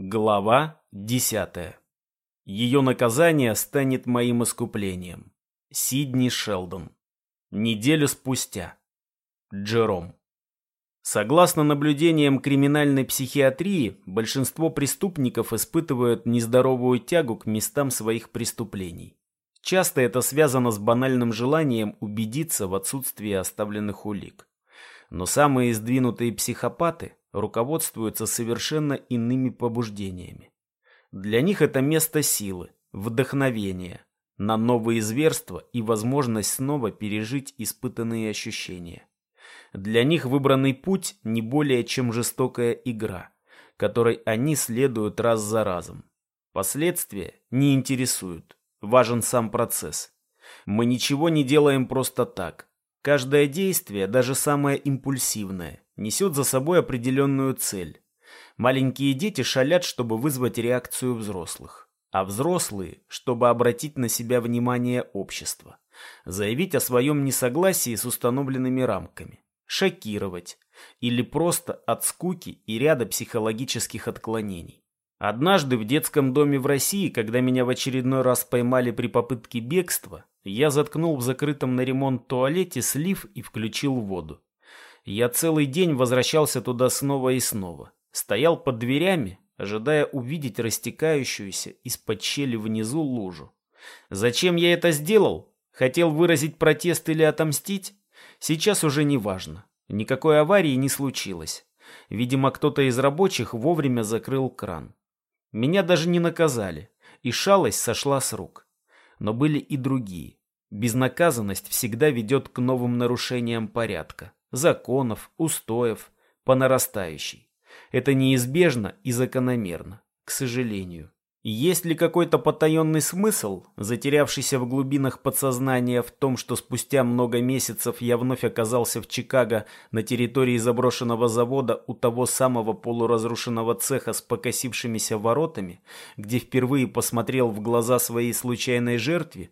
Глава десятая. Ее наказание станет моим искуплением. Сидни Шелдон. Неделю спустя. Джером. Согласно наблюдениям криминальной психиатрии, большинство преступников испытывают нездоровую тягу к местам своих преступлений. Часто это связано с банальным желанием убедиться в отсутствии оставленных улик. Но самые сдвинутые психопаты руководствуются совершенно иными побуждениями. Для них это место силы, вдохновения, на новые зверства и возможность снова пережить испытанные ощущения. Для них выбранный путь не более чем жестокая игра, которой они следуют раз за разом. Последствия не интересуют, важен сам процесс. Мы ничего не делаем просто так. Каждое действие, даже самое импульсивное, несет за собой определенную цель. Маленькие дети шалят, чтобы вызвать реакцию взрослых, а взрослые, чтобы обратить на себя внимание общества, заявить о своем несогласии с установленными рамками, шокировать или просто от скуки и ряда психологических отклонений. Однажды в детском доме в России, когда меня в очередной раз поймали при попытке бегства, я заткнул в закрытом на ремонт туалете слив и включил воду. Я целый день возвращался туда снова и снова. Стоял под дверями, ожидая увидеть растекающуюся из-под щели внизу лужу. Зачем я это сделал? Хотел выразить протест или отомстить? Сейчас уже не важно. Никакой аварии не случилось. Видимо, кто-то из рабочих вовремя закрыл кран. Меня даже не наказали, и шалость сошла с рук. Но были и другие. Безнаказанность всегда ведет к новым нарушениям порядка, законов, устоев, по нарастающей. Это неизбежно и закономерно, к сожалению. Есть ли какой-то потаенный смысл, затерявшийся в глубинах подсознания в том, что спустя много месяцев я вновь оказался в Чикаго на территории заброшенного завода у того самого полуразрушенного цеха с покосившимися воротами, где впервые посмотрел в глаза своей случайной жертве?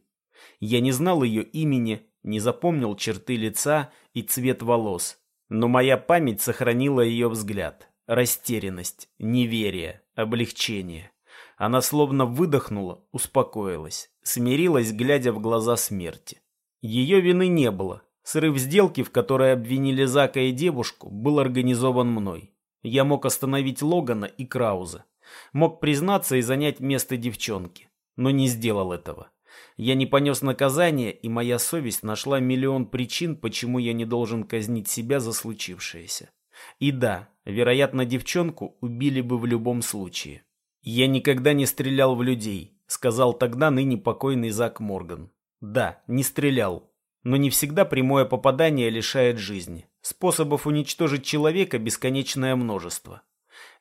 Я не знал ее имени, не запомнил черты лица и цвет волос, но моя память сохранила ее взгляд, растерянность, неверие, облегчение. Она словно выдохнула, успокоилась, смирилась, глядя в глаза смерти. Ее вины не было. Срыв сделки, в которой обвинили Зака и девушку, был организован мной. Я мог остановить Логана и Крауза. Мог признаться и занять место девчонки. Но не сделал этого. Я не понес наказание, и моя совесть нашла миллион причин, почему я не должен казнить себя за случившееся. И да, вероятно, девчонку убили бы в любом случае. «Я никогда не стрелял в людей», — сказал тогда ныне покойный Зак Морган. «Да, не стрелял. Но не всегда прямое попадание лишает жизни. Способов уничтожить человека бесконечное множество.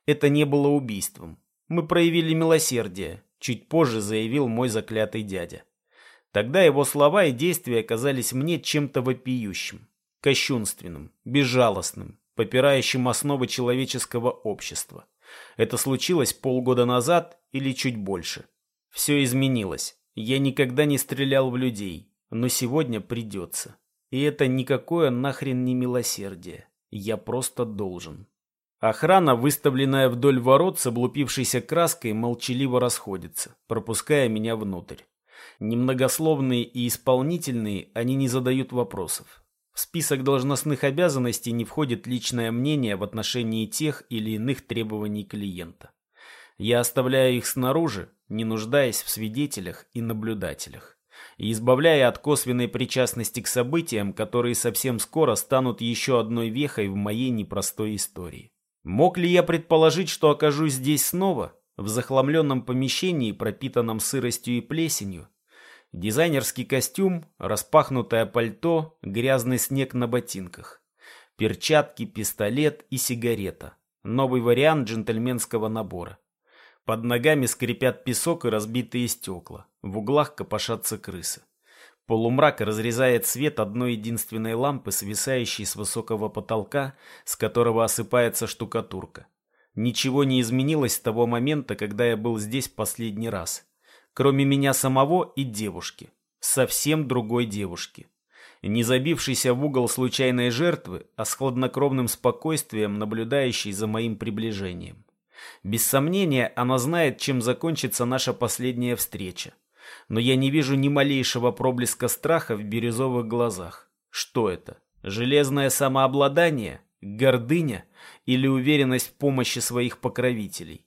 Это не было убийством. Мы проявили милосердие», — чуть позже заявил мой заклятый дядя. Тогда его слова и действия казались мне чем-то вопиющим, кощунственным, безжалостным, попирающим основы человеческого общества. Это случилось полгода назад или чуть больше. Все изменилось. Я никогда не стрелял в людей, но сегодня придется. И это никакое нахрен не милосердие. Я просто должен. Охрана, выставленная вдоль ворот с облупившейся краской, молчаливо расходится, пропуская меня внутрь. Немногословные и исполнительные, они не задают вопросов. В список должностных обязанностей не входит личное мнение в отношении тех или иных требований клиента. Я оставляю их снаружи, не нуждаясь в свидетелях и наблюдателях, и избавляя от косвенной причастности к событиям, которые совсем скоро станут еще одной вехой в моей непростой истории. Мог ли я предположить, что окажусь здесь снова, в захламленном помещении, пропитанном сыростью и плесенью, Дизайнерский костюм, распахнутое пальто, грязный снег на ботинках. Перчатки, пистолет и сигарета. Новый вариант джентльменского набора. Под ногами скрипят песок и разбитые стекла. В углах копошатся крысы. Полумрак разрезает свет одной единственной лампы, свисающей с высокого потолка, с которого осыпается штукатурка. Ничего не изменилось с того момента, когда я был здесь последний раз кроме меня самого и девушки. Совсем другой девушки. Не забившейся в угол случайной жертвы, а с хладнокровным спокойствием, наблюдающей за моим приближением. Без сомнения, она знает, чем закончится наша последняя встреча. Но я не вижу ни малейшего проблеска страха в бирюзовых глазах. Что это? Железное самообладание? Гордыня? Или уверенность в помощи своих покровителей?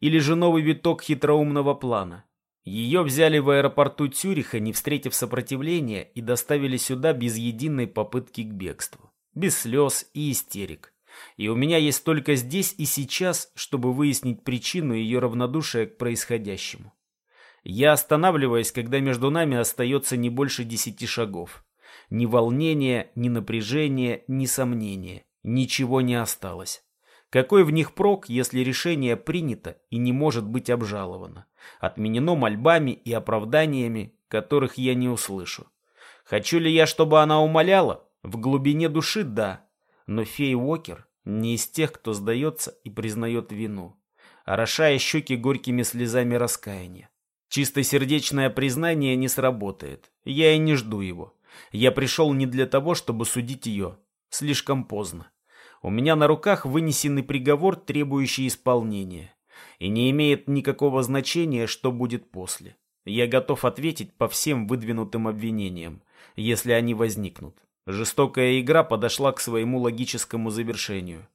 Или же новый виток хитроумного плана? Ее взяли в аэропорту Цюриха, не встретив сопротивления, и доставили сюда без единой попытки к бегству. Без слез и истерик. И у меня есть только здесь и сейчас, чтобы выяснить причину ее равнодушия к происходящему. Я останавливаюсь, когда между нами остается не больше десяти шагов. Ни волнения, ни напряжения, ни сомнения. Ничего не осталось. Какой в них прок, если решение принято и не может быть обжаловано, отменено мольбами и оправданиями, которых я не услышу? Хочу ли я, чтобы она умоляла? В глубине души – да. Но фей Уокер не из тех, кто сдается и признает вину, орошая щеки горькими слезами раскаяния. Чистосердечное признание не сработает. Я и не жду его. Я пришел не для того, чтобы судить ее. Слишком поздно. У меня на руках вынесенный приговор, требующий исполнения. И не имеет никакого значения, что будет после. Я готов ответить по всем выдвинутым обвинениям, если они возникнут. Жестокая игра подошла к своему логическому завершению.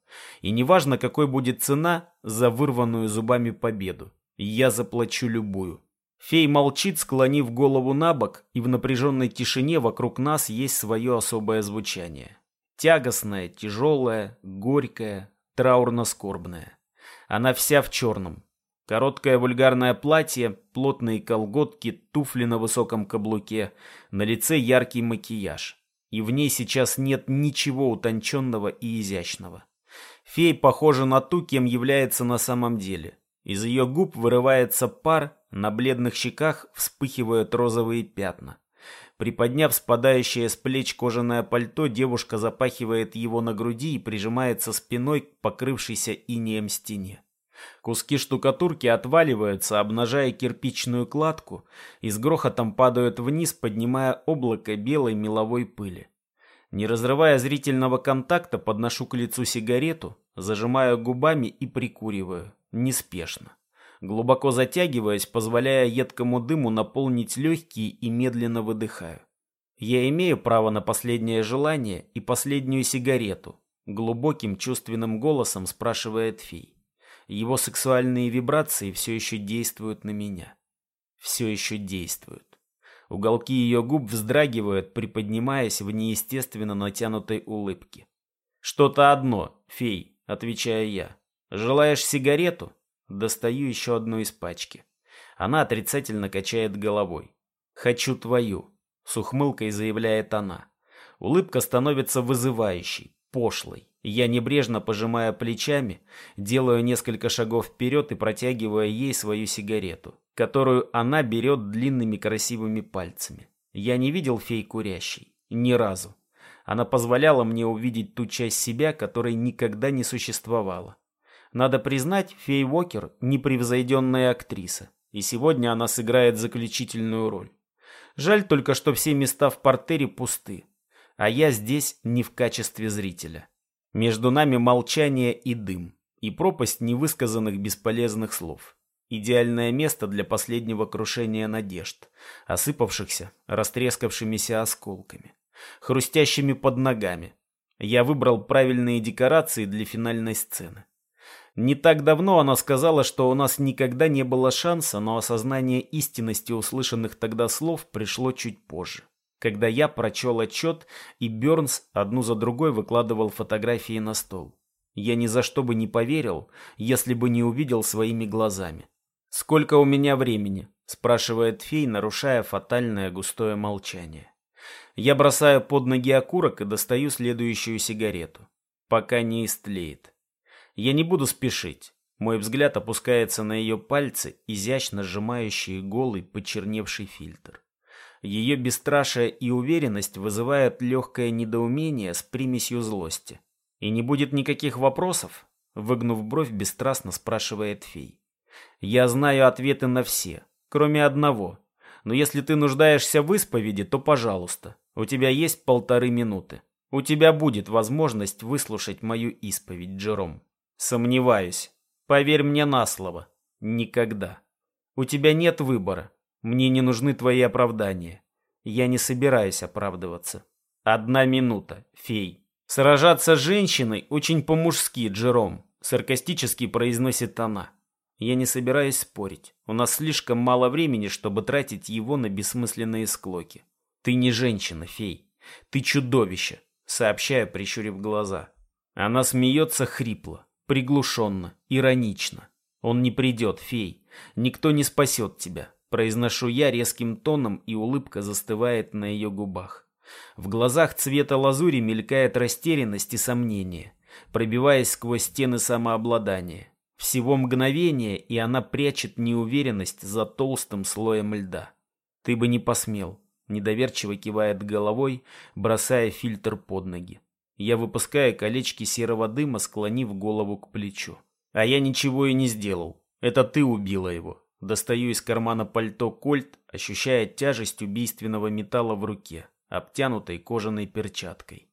И неважно, какой будет цена за вырванную зубами победу. Я заплачу любую. Фей молчит, склонив голову на бок, и в напряженной тишине вокруг нас есть свое особое звучание. Тягостная, тяжелая, горькая, траурно-скорбная. Она вся в черном. Короткое вульгарное платье, плотные колготки, туфли на высоком каблуке, на лице яркий макияж. И в ней сейчас нет ничего утонченного и изящного. Фей похожа на ту, кем является на самом деле. Из ее губ вырывается пар, на бледных щеках вспыхивают розовые пятна. Приподняв спадающее с плеч кожаное пальто, девушка запахивает его на груди и прижимается спиной к покрывшейся инеем стене. Куски штукатурки отваливаются, обнажая кирпичную кладку, и с грохотом падают вниз, поднимая облако белой меловой пыли. Не разрывая зрительного контакта, подношу к лицу сигарету, зажимаю губами и прикуриваю, неспешно глубоко затягиваясь, позволяя едкому дыму наполнить легкие и медленно выдыхаю. Я имею право на последнее желание и последнюю сигарету, глубоким чувственным голосом спрашивает Фей. Его сексуальные вибрации все еще действуют на меня. Все еще действуют. Уголки ее губ вздрагивают, приподнимаясь в неестественно натянутой улыбке. «Что-то одно, фей», — отвечаю я. «Желаешь сигарету?» Достаю еще одну из пачки. Она отрицательно качает головой. «Хочу твою», — с ухмылкой заявляет она. Улыбка становится вызывающей, пошлой. Я небрежно пожимая плечами, делаю несколько шагов вперед и протягиваю ей свою сигарету, которую она берет длинными красивыми пальцами. Я не видел фей курящей. Ни разу. Она позволяла мне увидеть ту часть себя, которой никогда не существовало. Надо признать, Фей Уокер – непревзойденная актриса, и сегодня она сыграет заключительную роль. Жаль только, что все места в портере пусты, а я здесь не в качестве зрителя. Между нами молчание и дым, и пропасть невысказанных бесполезных слов. Идеальное место для последнего крушения надежд, осыпавшихся, растрескавшимися осколками, хрустящими под ногами. Я выбрал правильные декорации для финальной сцены. Не так давно она сказала, что у нас никогда не было шанса, но осознание истинности услышанных тогда слов пришло чуть позже. Когда я прочел отчет, и Бернс одну за другой выкладывал фотографии на стол. Я ни за что бы не поверил, если бы не увидел своими глазами. «Сколько у меня времени?» – спрашивает фей, нарушая фатальное густое молчание. Я бросаю под ноги окурок и достаю следующую сигарету. Пока не истлеет. Я не буду спешить. Мой взгляд опускается на ее пальцы, изящно сжимающие голый, почерневший фильтр. Ее бесстрашие и уверенность вызывают легкое недоумение с примесью злости. «И не будет никаких вопросов?» Выгнув бровь, бесстрастно спрашивает фей. «Я знаю ответы на все, кроме одного. Но если ты нуждаешься в исповеди, то пожалуйста. У тебя есть полторы минуты. У тебя будет возможность выслушать мою исповедь, Джером». Сомневаюсь. Поверь мне на слово. Никогда. У тебя нет выбора. Мне не нужны твои оправдания. Я не собираюсь оправдываться. Одна минута, фей. Сражаться с женщиной очень по-мужски, Джером. Саркастически произносит она. Я не собираюсь спорить. У нас слишком мало времени, чтобы тратить его на бессмысленные склоки. Ты не женщина, фей. Ты чудовище, сообщаю, прищурив глаза. Она смеется хрипло, приглушенно, иронично. Он не придет, фей. Никто не спасет тебя. Произношу я резким тоном, и улыбка застывает на ее губах. В глазах цвета лазури мелькает растерянность и сомнение, пробиваясь сквозь стены самообладания. Всего мгновение, и она прячет неуверенность за толстым слоем льда. Ты бы не посмел. Недоверчиво кивает головой, бросая фильтр под ноги. Я выпускаю колечки серого дыма, склонив голову к плечу. А я ничего и не сделал. Это ты убила его. Достаю из кармана пальто кольт, ощущая тяжесть убийственного металла в руке, обтянутой кожаной перчаткой.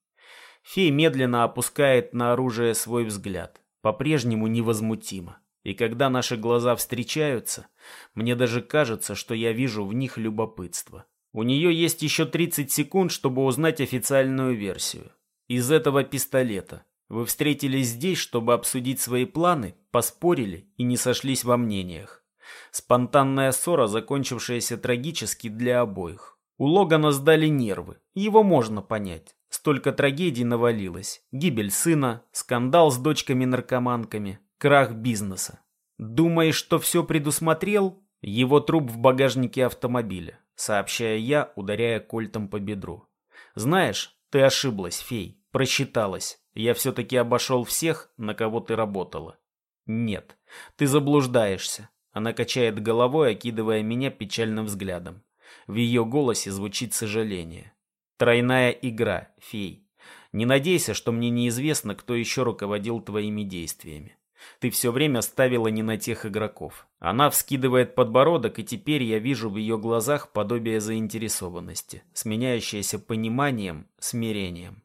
Фей медленно опускает на оружие свой взгляд, по-прежнему невозмутимо. И когда наши глаза встречаются, мне даже кажется, что я вижу в них любопытство. У нее есть еще 30 секунд, чтобы узнать официальную версию. Из этого пистолета. Вы встретились здесь, чтобы обсудить свои планы, поспорили и не сошлись во мнениях. Спонтанная ссора, закончившаяся трагически для обоих. У Логана сдали нервы, его можно понять. Столько трагедий навалилось. Гибель сына, скандал с дочками-наркоманками, крах бизнеса. Думаешь, что все предусмотрел? Его труп в багажнике автомобиля сообщая я, ударяя кольтом по бедру. «Знаешь, ты ошиблась, фей, просчиталась. Я все-таки обошел всех, на кого ты работала». «Нет, ты заблуждаешься». Она качает головой, окидывая меня печальным взглядом. В ее голосе звучит сожаление. «Тройная игра, фей. Не надейся, что мне неизвестно, кто еще руководил твоими действиями. Ты все время ставила не на тех игроков. Она вскидывает подбородок, и теперь я вижу в ее глазах подобие заинтересованности, сменяющееся пониманием, смирением.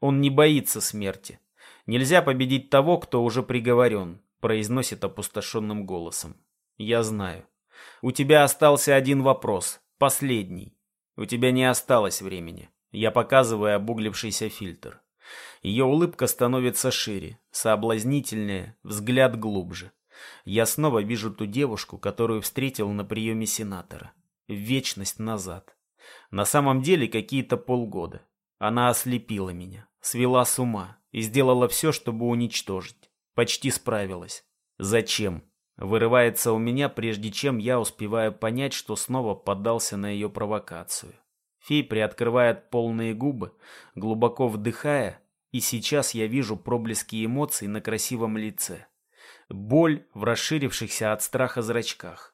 Он не боится смерти. Нельзя победить того, кто уже приговорен, произносит опустошенным голосом. Я знаю. У тебя остался один вопрос, последний. У тебя не осталось времени. Я показываю обуглившийся фильтр. Ее улыбка становится шире, соблазнительнее, взгляд глубже. Я снова вижу ту девушку, которую встретил на приеме сенатора. Вечность назад. На самом деле какие-то полгода. Она ослепила меня, свела с ума и сделала все, чтобы уничтожить. Почти справилась. Зачем? Вырывается у меня, прежде чем я успеваю понять, что снова поддался на ее провокацию. Фей приоткрывает полные губы, глубоко вдыхая, и сейчас я вижу проблески эмоций на красивом лице. Боль в расширившихся от страха зрачках.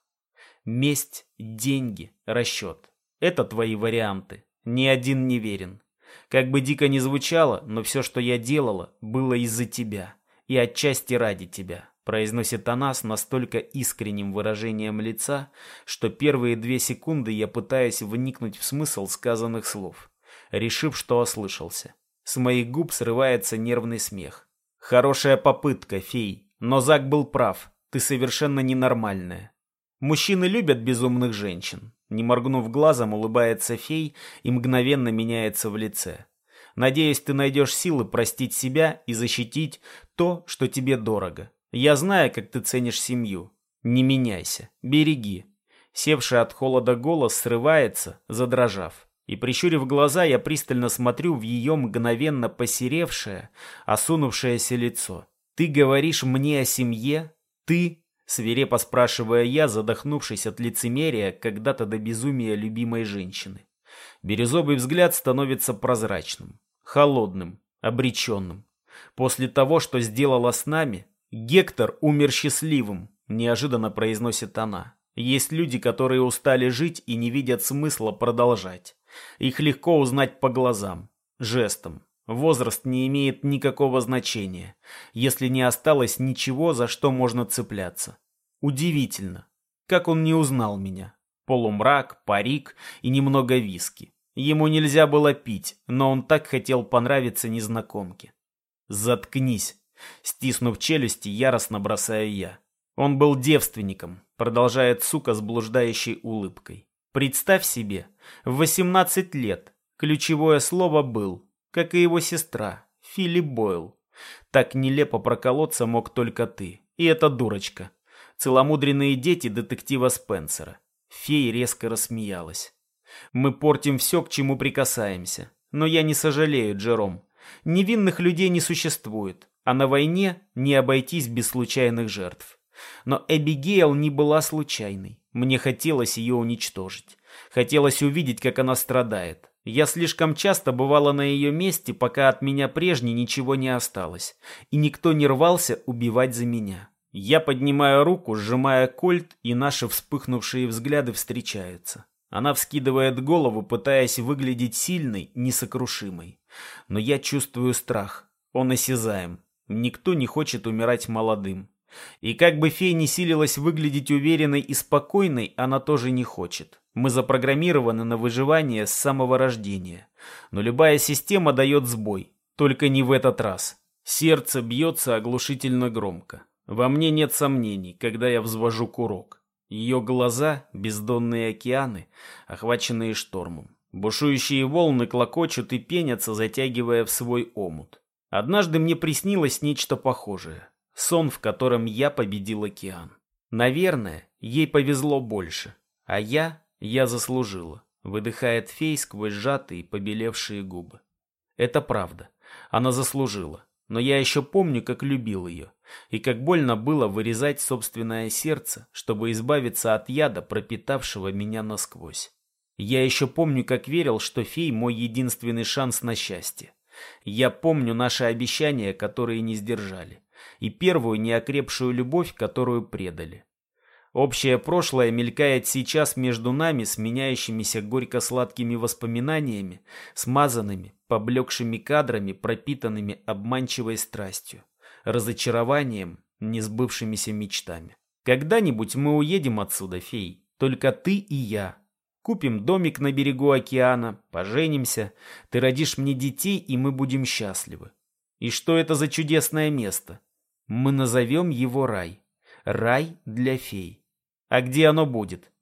Месть, деньги, расчет. Это твои варианты. Ни один не верен. Как бы дико ни звучало, но все, что я делала, было из-за тебя. И отчасти ради тебя произносит она с настолько искренним выражением лица, что первые две секунды я пытаюсь вникнуть в смысл сказанных слов, решив, что ослышался. С моих губ срывается нервный смех. Хорошая попытка, фей, но Зак был прав, ты совершенно ненормальная. Мужчины любят безумных женщин. Не моргнув глазом, улыбается фей и мгновенно меняется в лице. Надеюсь, ты найдешь силы простить себя и защитить то, что тебе дорого. Я знаю, как ты ценишь семью. Не меняйся, береги. Севший от холода голос срывается, задрожав. И прищурив глаза, я пристально смотрю в ее мгновенно посеревшее, осунувшееся лицо. «Ты говоришь мне о семье? Ты?» Свирепо спрашивая я, задохнувшись от лицемерия, когда-то до безумия любимой женщины. Бирюзовый взгляд становится прозрачным, холодным, обреченным. После того, что сделала с нами, «Гектор умер счастливым», — неожиданно произносит она. «Есть люди, которые устали жить и не видят смысла продолжать. Их легко узнать по глазам, жестам. Возраст не имеет никакого значения, если не осталось ничего, за что можно цепляться. Удивительно, как он не узнал меня. Полумрак, парик и немного виски. Ему нельзя было пить, но он так хотел понравиться незнакомке. «Заткнись», Стиснув челюсти, яростно бросаю я. Он был девственником, продолжает сука с блуждающей улыбкой. Представь себе, в 18 лет ключевое слово «был», как и его сестра, Филли Бойл. Так нелепо проколоться мог только ты. И эта дурочка. Целомудренные дети детектива Спенсера. Фея резко рассмеялась. Мы портим все, к чему прикасаемся. Но я не сожалею, Джером. Невинных людей не существует, а на войне не обойтись без случайных жертв. Но Эбигейл не была случайной. Мне хотелось ее уничтожить. Хотелось увидеть, как она страдает. Я слишком часто бывала на ее месте, пока от меня прежней ничего не осталось. И никто не рвался убивать за меня. Я поднимаю руку, сжимая кольт, и наши вспыхнувшие взгляды встречаются. Она вскидывает голову, пытаясь выглядеть сильной, несокрушимой. Но я чувствую страх. Он осязаем. Никто не хочет умирать молодым. И как бы фея не силилась выглядеть уверенной и спокойной, она тоже не хочет. Мы запрограммированы на выживание с самого рождения. Но любая система дает сбой. Только не в этот раз. Сердце бьется оглушительно громко. Во мне нет сомнений, когда я взвожу курок. Ее глаза — бездонные океаны, охваченные штормом. Бушующие волны клокочут и пенятся, затягивая в свой омут. Однажды мне приснилось нечто похожее. Сон, в котором я победил океан. Наверное, ей повезло больше. А я, я заслужила. Выдыхает фей сквозь сжатые, побелевшие губы. Это правда. Она заслужила. Но я еще помню, как любил ее. И как больно было вырезать собственное сердце, чтобы избавиться от яда, пропитавшего меня насквозь. Я еще помню, как верил, что фей мой единственный шанс на счастье. Я помню наши обещания, которые не сдержали и первую неокрепшую любовь, которую предали. Общее прошлое мелькает сейчас между нами, сменяющимися горько-сладкими воспоминаниями, смазанными, поблекшими кадрами, пропитанными обманчивой страстью, разочарованием, несбывшимися мечтами. Когда-нибудь мы уедем отсюда, фей, только ты и я. Купим домик на берегу океана, поженимся, ты родишь мне детей, и мы будем счастливы. И что это за чудесное место? Мы назовем его рай. Рай для фей. А где оно будет?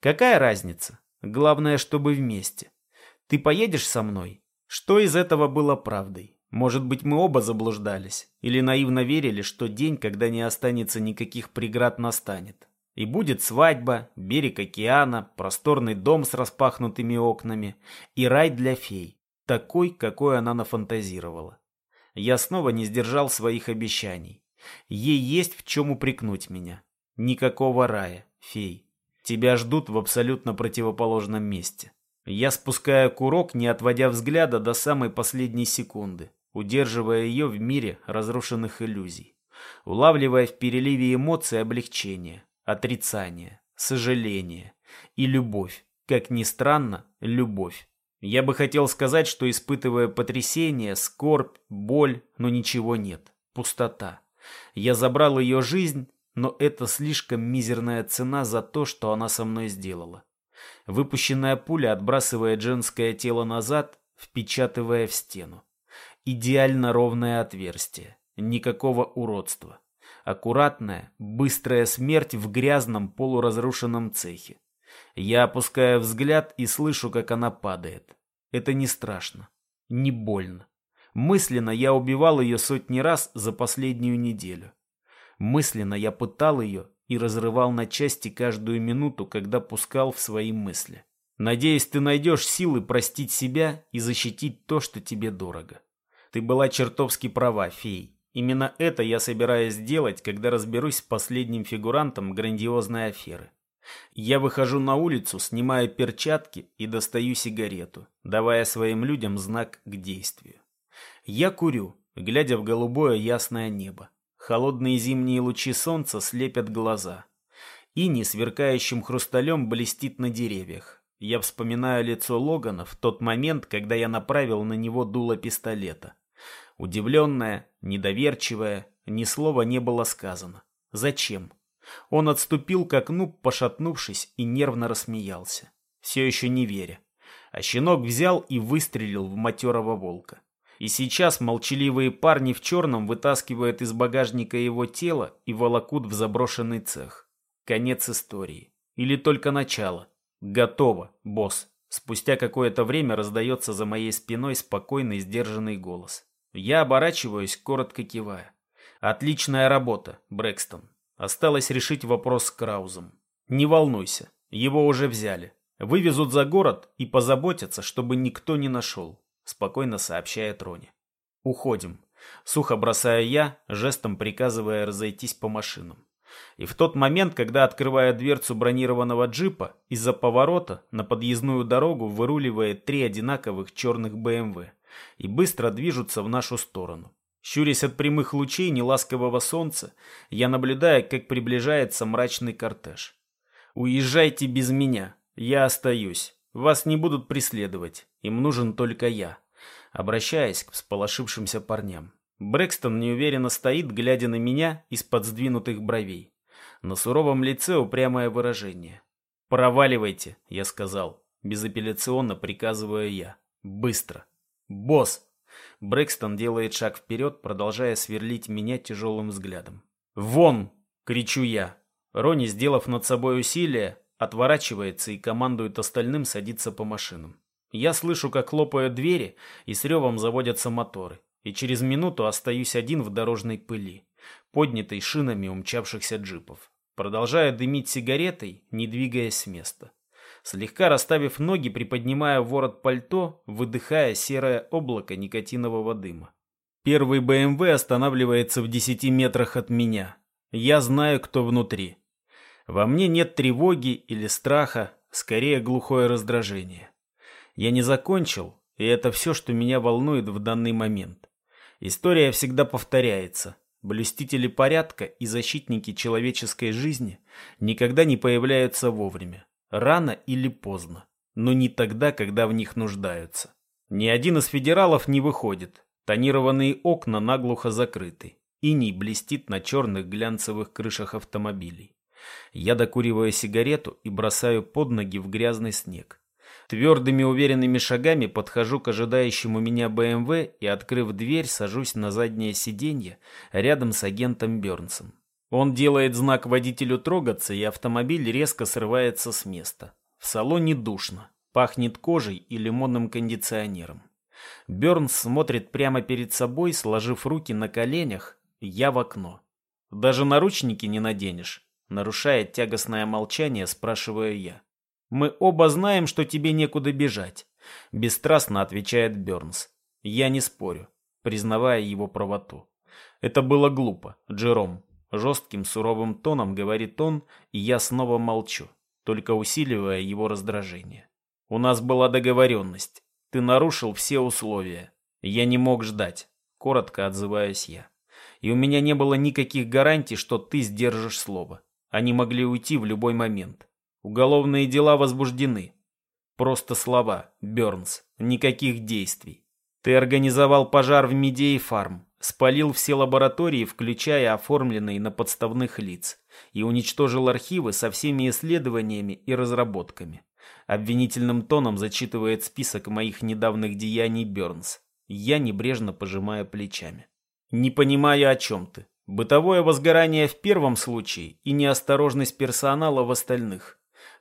Какая разница? Главное, чтобы вместе. Ты поедешь со мной? Что из этого было правдой? Может быть, мы оба заблуждались или наивно верили, что день, когда не останется никаких преград, настанет. И будет свадьба, берег океана, просторный дом с распахнутыми окнами и рай для фей, такой, какой она нафантазировала. Я снова не сдержал своих обещаний. Ей есть в чем упрекнуть меня. Никакого рая, фей. Тебя ждут в абсолютно противоположном месте. Я спускаю курок, не отводя взгляда до самой последней секунды, удерживая ее в мире разрушенных иллюзий, улавливая в переливе эмоций облегчение, отрицание, сожаление и любовь. Как ни странно, любовь. Я бы хотел сказать, что испытываю потрясение, скорбь, боль, но ничего нет. Пустота. Я забрал ее жизнь, но это слишком мизерная цена за то, что она со мной сделала. Выпущенная пуля отбрасывает женское тело назад, впечатывая в стену. Идеально ровное отверстие. Никакого уродства. Аккуратная, быстрая смерть в грязном полуразрушенном цехе. Я опускаю взгляд и слышу, как она падает. Это не страшно, не больно. Мысленно я убивал ее сотни раз за последнюю неделю. Мысленно я пытал ее и разрывал на части каждую минуту, когда пускал в свои мысли. Надеюсь, ты найдешь силы простить себя и защитить то, что тебе дорого. Ты была чертовски права, фей. Именно это я собираюсь сделать, когда разберусь с последним фигурантом грандиозной аферы. Я выхожу на улицу, снимаю перчатки и достаю сигарету, давая своим людям знак к действию. Я курю, глядя в голубое ясное небо. Холодные зимние лучи солнца слепят глаза. Ини сверкающим хрусталем блестит на деревьях. Я вспоминаю лицо Логана в тот момент, когда я направил на него дуло пистолета. Удивленное, недоверчивое, ни слова не было сказано. Зачем? Он отступил к окну, пошатнувшись, и нервно рассмеялся. Все еще не веря. А щенок взял и выстрелил в матерого волка. И сейчас молчаливые парни в черном вытаскивают из багажника его тело и волокут в заброшенный цех. Конец истории. Или только начало. Готово, босс. Спустя какое-то время раздается за моей спиной спокойный сдержанный голос. Я оборачиваюсь, коротко кивая. Отличная работа, Брэкстон. Осталось решить вопрос с Краузом. Не волнуйся, его уже взяли. Вывезут за город и позаботятся, чтобы никто не нашел спокойно сообщает Рони. Уходим. Сухо бросая я, жестом приказывая разойтись по машинам. И в тот момент, когда открывая дверцу бронированного джипа, из-за поворота на подъездную дорогу выруливает три одинаковых черных БМВ и быстро движутся в нашу сторону. Щурясь от прямых лучей неласкового солнца, я наблюдаю, как приближается мрачный кортеж. «Уезжайте без меня, я остаюсь. Вас не будут преследовать, им нужен только я обращаясь к всполошившимся парням. Брэкстон неуверенно стоит, глядя на меня из-под сдвинутых бровей. На суровом лице упрямое выражение. «Проваливайте», — я сказал, безапелляционно приказывая я. «Быстро!» «Босс!» Брэкстон делает шаг вперед, продолжая сверлить меня тяжелым взглядом. «Вон!» — кричу я. Рони, сделав над собой усилие, отворачивается и командует остальным садиться по машинам. Я слышу, как хлопают двери и с ревом заводятся моторы, и через минуту остаюсь один в дорожной пыли, поднятой шинами умчавшихся джипов, продолжая дымить сигаретой, не двигаясь с места. Слегка расставив ноги, приподнимая ворот пальто, выдыхая серое облако никотинового дыма. Первый БМВ останавливается в десяти метрах от меня. Я знаю, кто внутри. Во мне нет тревоги или страха, скорее глухое раздражение. Я не закончил, и это все, что меня волнует в данный момент. История всегда повторяется. Блюстители порядка и защитники человеческой жизни никогда не появляются вовремя, рано или поздно, но не тогда, когда в них нуждаются. Ни один из федералов не выходит, тонированные окна наглухо закрыты, иней блестит на черных глянцевых крышах автомобилей. Я докуриваю сигарету и бросаю под ноги в грязный снег. Твердыми уверенными шагами подхожу к ожидающему меня БМВ и, открыв дверь, сажусь на заднее сиденье рядом с агентом Бернсом. Он делает знак водителю трогаться, и автомобиль резко срывается с места. В салоне душно, пахнет кожей и лимонным кондиционером. Бернс смотрит прямо перед собой, сложив руки на коленях, я в окно. Даже наручники не наденешь, нарушая тягостное молчание, спрашиваю я. Мы оба знаем, что тебе некуда бежать, бесстрастно отвечает Бернс. Я не спорю, признавая его правоту. Это было глупо, Джером. Жестким суровым тоном говорит он, и я снова молчу, только усиливая его раздражение. У нас была договоренность. Ты нарушил все условия. Я не мог ждать, коротко отзываюсь я. И у меня не было никаких гарантий, что ты сдержишь слово. Они могли уйти в любой момент. Уголовные дела возбуждены. Просто слова, Бернс, никаких действий. Ты организовал пожар в Медеи фарм, спалил все лаборатории, включая оформленные на подставных лиц, и уничтожил архивы со всеми исследованиями и разработками. Обвинительным тоном зачитывает список моих недавних деяний Бернс. Я небрежно пожимаю плечами. Не понимаю, о чем ты. Бытовое возгорание в первом случае и неосторожность персонала в остальных.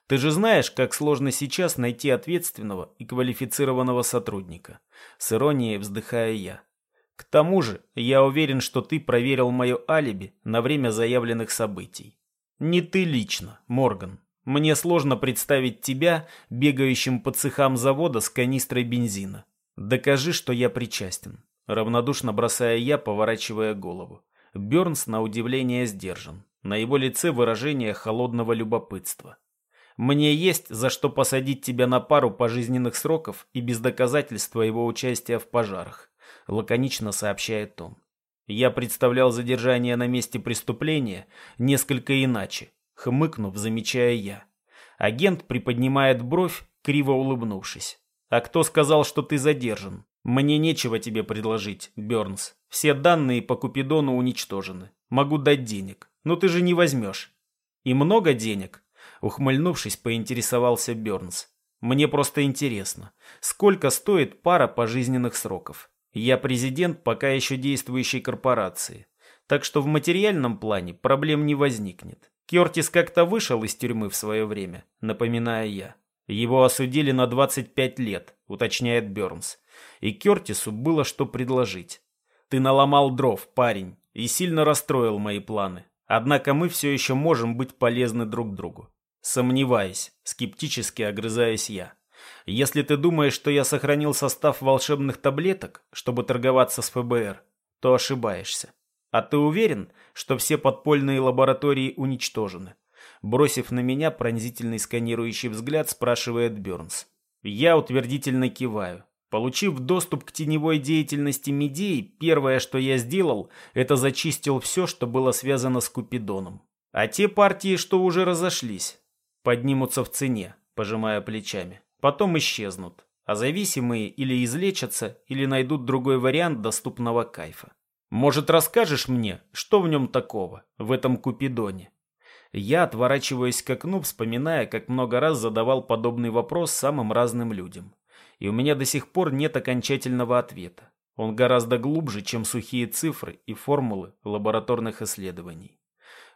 Ты же знаешь, как сложно сейчас найти ответственного и квалифицированного сотрудника. С иронией вздыхая я. К тому же, я уверен, что ты проверил мое алиби на время заявленных событий. Не ты лично, Морган. Мне сложно представить тебя, бегающим по цехам завода с канистрой бензина. Докажи, что я причастен. Равнодушно бросая я, поворачивая голову. Бернс на удивление сдержан. На его лице выражение холодного любопытства. Мне есть за что посадить тебя на пару пожизненных сроков и без доказательства его участия в пожарах, лаконично сообщает он. Я представлял задержание на месте преступления несколько иначе, хмыкнув, замечая я. Агент приподнимает бровь, криво улыбнувшись. А кто сказал, что ты задержан? Мне нечего тебе предложить, Бернс. Все данные по Купидону уничтожены. Могу дать денег, но ты же не возьмешь. И много денег? Ухмыльнувшись, поинтересовался Бернс. Мне просто интересно, сколько стоит пара пожизненных сроков? Я президент пока еще действующей корпорации, так что в материальном плане проблем не возникнет. Кертис как-то вышел из тюрьмы в свое время, напоминаю я. Его осудили на 25 лет, уточняет Бернс. И Кертису было что предложить. Ты наломал дров, парень, и сильно расстроил мои планы. Однако мы все еще можем быть полезны друг другу. Сомневаюсь, скептически огрызаюсь я. Если ты думаешь, что я сохранил состав волшебных таблеток, чтобы торговаться с ФБР, то ошибаешься. А ты уверен, что все подпольные лаборатории уничтожены? Бросив на меня пронзительный сканирующий взгляд, спрашивает Бернс. Я утвердительно киваю. Получив доступ к теневой деятельности Медеи, первое, что я сделал, это зачистил все, что было связано с Купидоном. А те партии, что уже разошлись, поднимутся в цене, пожимая плечами. Потом исчезнут. А зависимые или излечатся, или найдут другой вариант доступного кайфа. Может, расскажешь мне, что в нем такого, в этом Купидоне? Я отворачиваюсь к окну, вспоминая, как много раз задавал подобный вопрос самым разным людям и у меня до сих пор нет окончательного ответа. Он гораздо глубже, чем сухие цифры и формулы лабораторных исследований.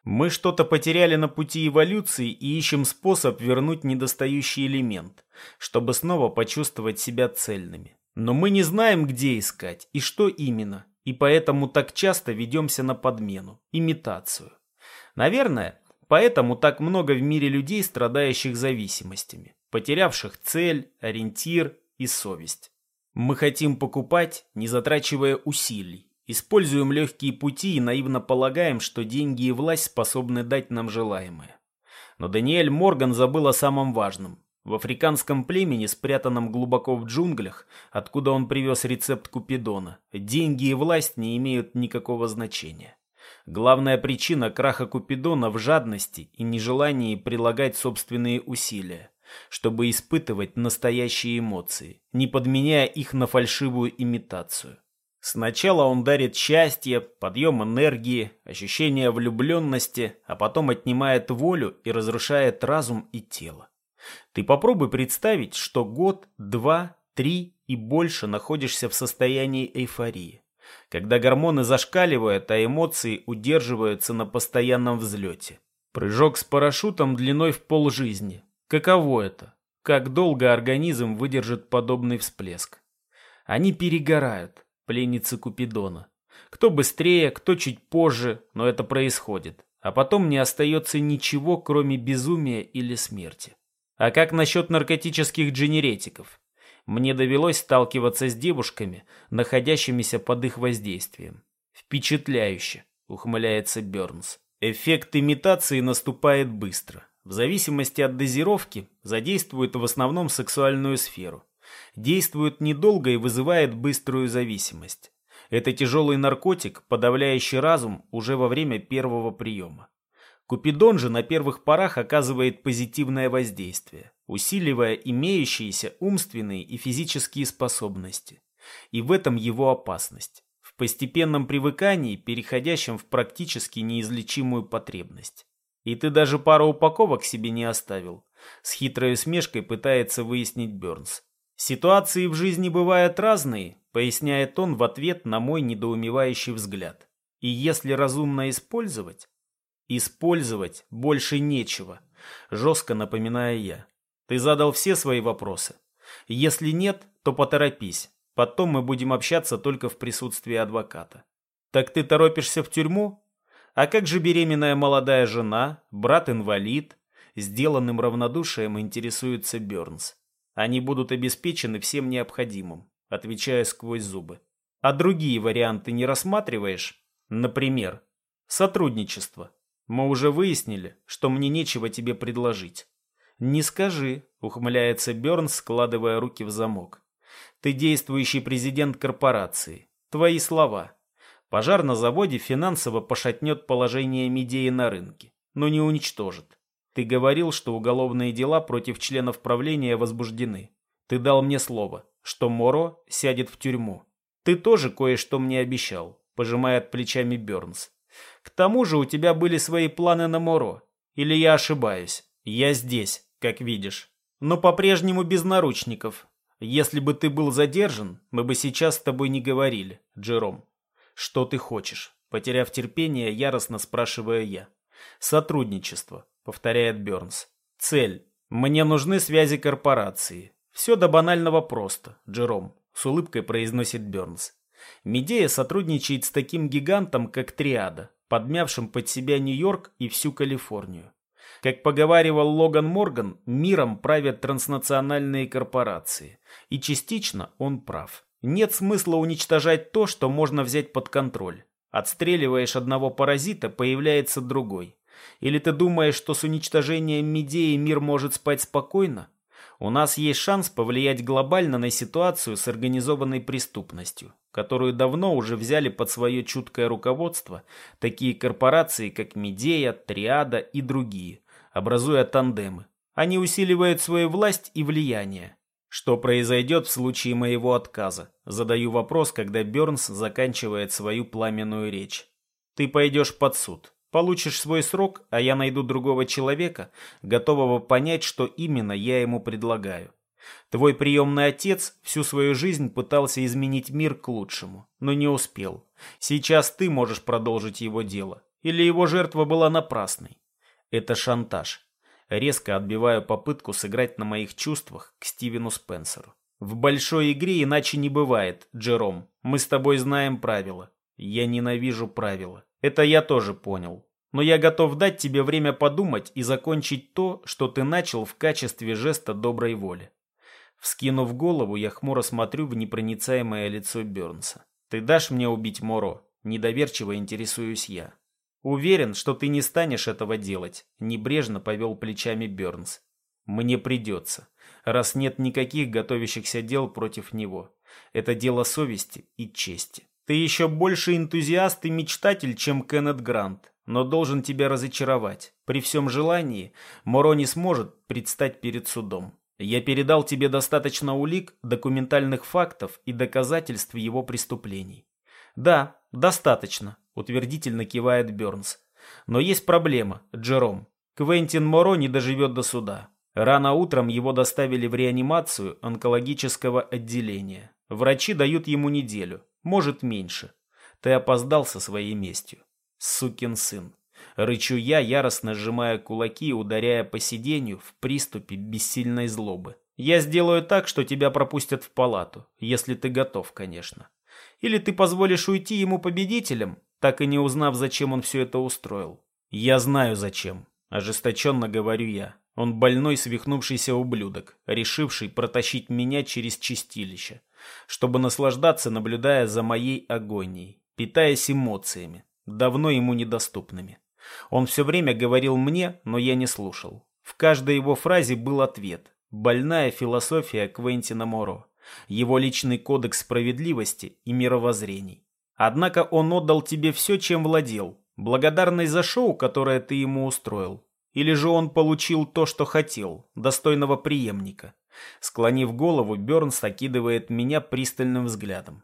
Мы что-то потеряли на пути эволюции и ищем способ вернуть недостающий элемент, чтобы снова почувствовать себя цельными. Но мы не знаем, где искать и что именно, и поэтому так часто ведемся на подмену, имитацию. Наверное, поэтому так много в мире людей, страдающих зависимостями, потерявших цель, ориентир и совесть. Мы хотим покупать, не затрачивая усилий. Используем легкие пути и наивно полагаем, что деньги и власть способны дать нам желаемое. Но Даниэль Морган забыл о самом важном. В африканском племени, спрятанном глубоко в джунглях, откуда он привез рецепт Купидона, деньги и власть не имеют никакого значения. Главная причина краха Купидона в жадности и нежелании прилагать собственные усилия чтобы испытывать настоящие эмоции, не подменяя их на фальшивую имитацию. Сначала он дарит счастье, подъем энергии, ощущение влюбленности, а потом отнимает волю и разрушает разум и тело. Ты попробуй представить, что год, два, три и больше находишься в состоянии эйфории, когда гормоны зашкаливают, а эмоции удерживаются на постоянном взлете. Прыжок с парашютом длиной в полжизни, Каково это? Как долго организм выдержит подобный всплеск? Они перегорают, пленницы Купидона. Кто быстрее, кто чуть позже, но это происходит. А потом не остается ничего, кроме безумия или смерти. А как насчет наркотических дженеретиков? Мне довелось сталкиваться с девушками, находящимися под их воздействием. Впечатляюще, ухмыляется Бернс. Эффект имитации наступает быстро в зависимости от дозировки, задействует в основном сексуальную сферу. Действует недолго и вызывает быструю зависимость. Это тяжелый наркотик, подавляющий разум уже во время первого приема. Купидон же на первых порах оказывает позитивное воздействие, усиливая имеющиеся умственные и физические способности. И в этом его опасность. В постепенном привыкании, переходящем в практически неизлечимую потребность. И ты даже пару упаковок себе не оставил. С хитрой усмешкой пытается выяснить Бернс. Ситуации в жизни бывают разные, поясняет он в ответ на мой недоумевающий взгляд. И если разумно использовать... Использовать больше нечего, жестко напоминаю я. Ты задал все свои вопросы. Если нет, то поторопись. Потом мы будем общаться только в присутствии адвоката. Так ты торопишься в тюрьму? А как же беременная молодая жена, брат-инвалид? Сделанным равнодушием интересуется Бернс. Они будут обеспечены всем необходимым, отвечая сквозь зубы. А другие варианты не рассматриваешь? Например, сотрудничество. Мы уже выяснили, что мне нечего тебе предложить. Не скажи, ухмыляется Бернс, складывая руки в замок. Ты действующий президент корпорации. Твои слова. Пожар на заводе финансово пошатнет положение Медеи на рынке, но не уничтожит. Ты говорил, что уголовные дела против членов правления возбуждены. Ты дал мне слово, что Моро сядет в тюрьму. Ты тоже кое-что мне обещал, пожимает плечами Бернс. К тому же у тебя были свои планы на Моро. Или я ошибаюсь? Я здесь, как видишь. Но по-прежнему без наручников. Если бы ты был задержан, мы бы сейчас с тобой не говорили, Джером. Что ты хочешь? Потеряв терпение, яростно спрашиваю я. Сотрудничество, повторяет Бернс. Цель. Мне нужны связи корпорации. Все до банального просто, Джером, с улыбкой произносит Бернс. Медея сотрудничает с таким гигантом, как Триада, подмявшим под себя Нью-Йорк и всю Калифорнию. Как поговаривал Логан Морган, миром правят транснациональные корпорации. И частично он прав. Нет смысла уничтожать то, что можно взять под контроль. Отстреливаешь одного паразита, появляется другой. Или ты думаешь, что с уничтожением Медеи мир может спать спокойно? У нас есть шанс повлиять глобально на ситуацию с организованной преступностью, которую давно уже взяли под свое чуткое руководство такие корпорации, как Медея, Триада и другие, образуя тандемы. Они усиливают свою власть и влияние. Что произойдет в случае моего отказа? Задаю вопрос, когда Бернс заканчивает свою пламенную речь. Ты пойдешь под суд. Получишь свой срок, а я найду другого человека, готового понять, что именно я ему предлагаю. Твой приемный отец всю свою жизнь пытался изменить мир к лучшему, но не успел. Сейчас ты можешь продолжить его дело. Или его жертва была напрасной. Это шантаж. Резко отбиваю попытку сыграть на моих чувствах к Стивену Спенсеру. В большой игре иначе не бывает, Джером. Мы с тобой знаем правила. Я ненавижу правила. Это я тоже понял. Но я готов дать тебе время подумать и закончить то, что ты начал в качестве жеста доброй воли. Вскинув голову, я хмуро смотрю в непроницаемое лицо Бернса. Ты дашь мне убить Моро? Недоверчиво интересуюсь я. Уверен, что ты не станешь этого делать, небрежно повел плечами Бернс. Мне придется, раз нет никаких готовящихся дел против него. Это дело совести и чести. Ты еще больше энтузиаст и мечтатель, чем Кеннет Грант, но должен тебя разочаровать. При всем желании Моро не сможет предстать перед судом. Я передал тебе достаточно улик, документальных фактов и доказательств его преступлений. Да, достаточно, утвердительно кивает Бернс. Но есть проблема, Джером. Квентин Моро не доживет до суда. Рано утром его доставили в реанимацию онкологического отделения. Врачи дают ему неделю может меньше. Ты опоздал со своей местью. Сукин сын. Рычу я, яростно сжимая кулаки ударяя по сиденью в приступе бессильной злобы. Я сделаю так, что тебя пропустят в палату, если ты готов, конечно. Или ты позволишь уйти ему победителем, так и не узнав, зачем он все это устроил. Я знаю зачем, ожесточенно говорю я. Он больной свихнувшийся ублюдок, решивший протащить меня через чистилище чтобы наслаждаться, наблюдая за моей агонией, питаясь эмоциями, давно ему недоступными. Он все время говорил мне, но я не слушал. В каждой его фразе был ответ. Больная философия Квентина Моро. Его личный кодекс справедливости и мировоззрений. Однако он отдал тебе все, чем владел, благодарный за шоу, которое ты ему устроил. Или же он получил то, что хотел, достойного преемника. Склонив голову, Бернс окидывает меня пристальным взглядом.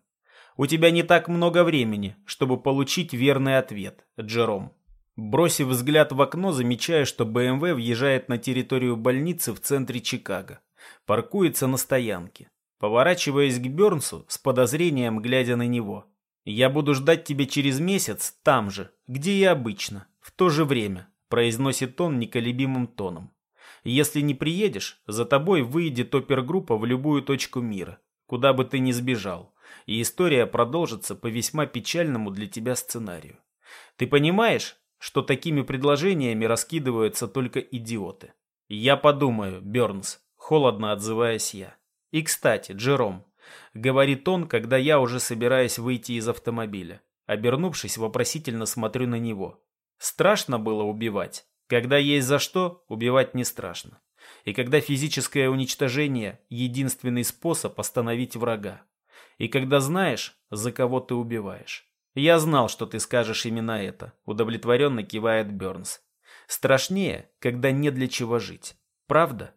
«У тебя не так много времени, чтобы получить верный ответ, Джером». Бросив взгляд в окно, замечаю, что БМВ въезжает на территорию больницы в центре Чикаго. Паркуется на стоянке. Поворачиваясь к Бернсу, с подозрением глядя на него. «Я буду ждать тебя через месяц, там же, где и обычно, в то же время», произносит он неколебимым тоном. Если не приедешь, за тобой выйдет опергруппа в любую точку мира, куда бы ты ни сбежал, и история продолжится по весьма печальному для тебя сценарию. Ты понимаешь, что такими предложениями раскидываются только идиоты? Я подумаю, Бернс, холодно отзываясь я. И, кстати, Джером, говорит он, когда я уже собираюсь выйти из автомобиля. Обернувшись, вопросительно смотрю на него. Страшно было убивать? Когда есть за что, убивать не страшно. И когда физическое уничтожение – единственный способ остановить врага. И когда знаешь, за кого ты убиваешь. Я знал, что ты скажешь именно это, удовлетворенно кивает Бернс. Страшнее, когда не для чего жить. Правда?